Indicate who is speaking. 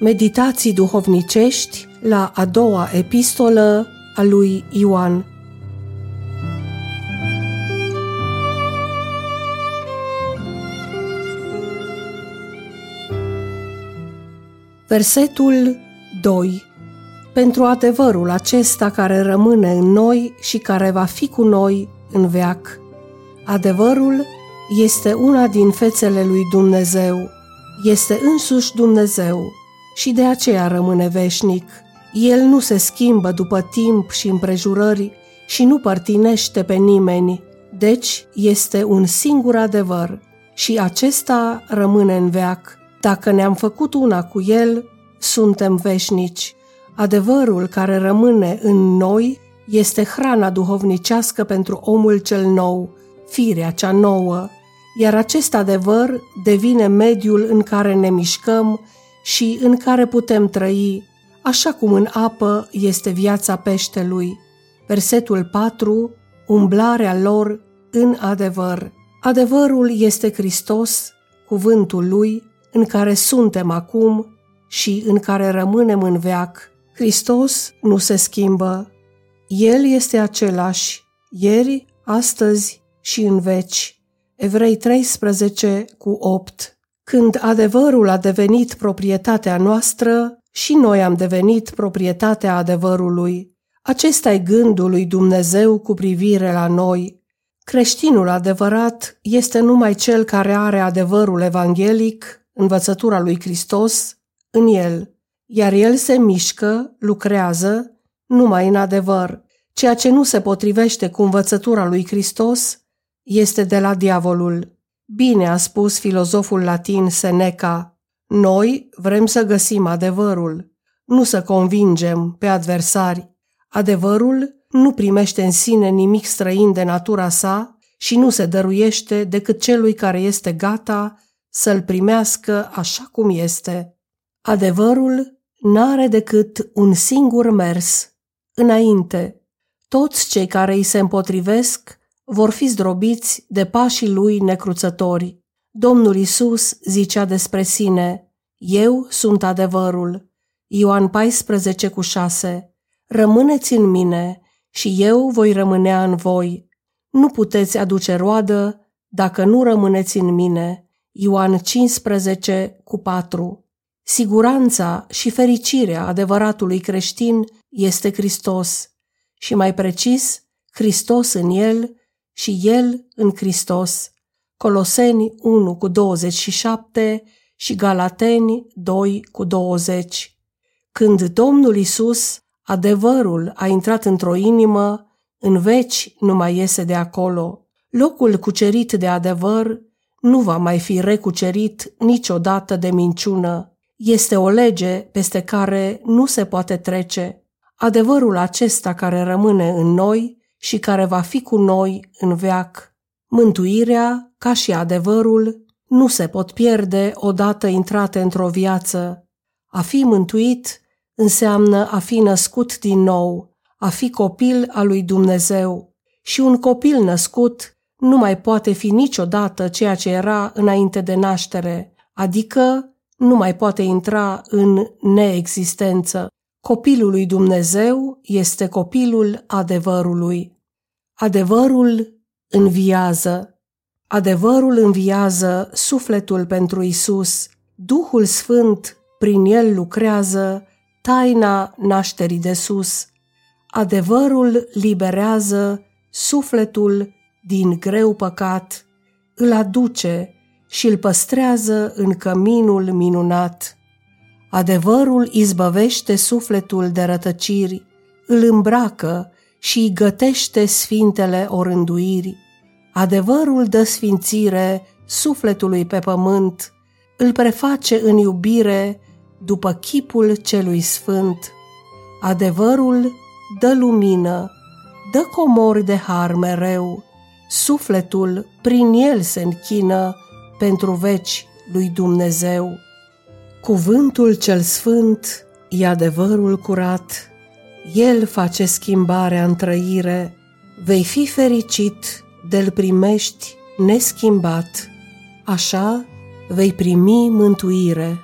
Speaker 1: Meditații duhovnicești la a doua epistolă a lui Ioan. Versetul 2 Pentru adevărul acesta care rămâne în noi și care va fi cu noi în veac. Adevărul este una din fețele lui Dumnezeu, este însuși Dumnezeu și de aceea rămâne veșnic. El nu se schimbă după timp și împrejurări și nu părtinește pe nimeni, deci este un singur adevăr și acesta rămâne în veac. Dacă ne-am făcut una cu el, suntem veșnici. Adevărul care rămâne în noi este hrana duhovnicească pentru omul cel nou, firea cea nouă, iar acest adevăr devine mediul în care ne mișcăm și în care putem trăi, așa cum în apă este viața peștelui. Versetul 4. Umblarea lor în adevăr. Adevărul este Hristos, cuvântul lui, în care suntem acum și în care rămânem în veac. Hristos nu se schimbă. El este același, ieri, astăzi și în veci. Evrei 13 cu 8 când adevărul a devenit proprietatea noastră și noi am devenit proprietatea adevărului. Acesta e gândul lui Dumnezeu cu privire la noi. Creștinul adevărat este numai cel care are adevărul evanghelic, învățătura lui Hristos, în el, iar el se mișcă, lucrează, numai în adevăr. Ceea ce nu se potrivește cu învățătura lui Hristos este de la diavolul. Bine a spus filozoful latin Seneca, noi vrem să găsim adevărul, nu să convingem pe adversari. Adevărul nu primește în sine nimic străin de natura sa și nu se dăruiește decât celui care este gata să-l primească așa cum este. Adevărul n-are decât un singur mers, înainte. Toți cei care îi se împotrivesc vor fi zdrobiți de pașii lui necruțători. Domnul Isus zicea despre sine, Eu sunt adevărul. Ioan 14 cu 6 Rămâneți în mine și eu voi rămânea în voi. Nu puteți aduce roadă dacă nu rămâneți în mine. Ioan 15 cu 4 Siguranța și fericirea adevăratului creștin este Hristos și mai precis, Hristos în el și El în Hristos. Coloseni 1 cu 27 și Galateni 2 cu 20. Când Domnul Isus, adevărul, a intrat într-o inimă, în veci nu mai iese de acolo. Locul cucerit de adevăr nu va mai fi recucerit niciodată de minciună. Este o lege peste care nu se poate trece. Adevărul acesta care rămâne în noi și care va fi cu noi în veac. Mântuirea, ca și adevărul, nu se pot pierde odată intrate într-o viață. A fi mântuit înseamnă a fi născut din nou, a fi copil al lui Dumnezeu. Și un copil născut nu mai poate fi niciodată ceea ce era înainte de naștere, adică nu mai poate intra în neexistență. Copilul lui Dumnezeu este copilul adevărului. Adevărul înviază. Adevărul înviază sufletul pentru Isus. Duhul Sfânt prin el lucrează taina nașterii de sus. Adevărul liberează sufletul din greu păcat, îl aduce și îl păstrează în căminul minunat. Adevărul izbăvește sufletul de rătăciri, îl îmbracă și îi gătește sfintele orânduiri. Adevărul dă sfințire sufletului pe pământ, îl preface în iubire după chipul celui sfânt. Adevărul dă lumină, dă comori de har mereu, sufletul prin el se închină pentru veci lui Dumnezeu. Cuvântul cel sfânt e adevărul curat, el face schimbarea în trăire, vei fi fericit de-l primești neschimbat, așa vei primi mântuire.